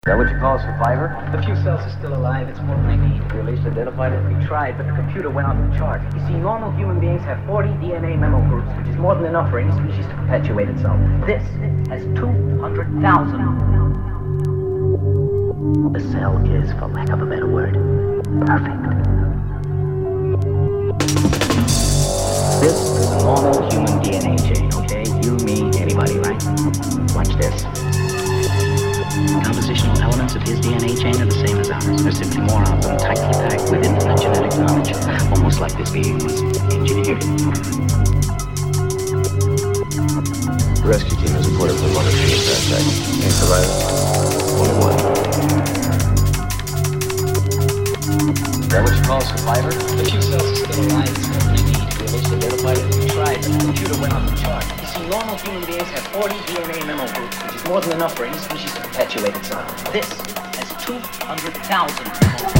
Is that what you call a survivor? The few cells are still alive. It's more than I need. You at least identified it? We tried, but the computer went off the chart. You see, normal human beings have 40 DNA memo groups, which is more than enough for any species to perpetuate itself. This has 200,000. The cell is, for lack of a better word, perfect. This is a normal human DNA chain, okay? You, me, anybody, right? Watch this. Compositional elements of his DNA chain are the same as ours. There's simply more of them, tightly packed within infinite genetic knowledge, almost like this being was engineered. The rescue team has reported for one or two attack. Any survivors? Only one. Is that what you call a survivor? The few cells are still alive. It's more than I need. You at least identified it? We tried, but the computer went off the chart. Normal human beings have 40 DNA memo groups, which is more than enough for any species to perpetuate itself. This has 200,000.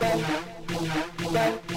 Bye.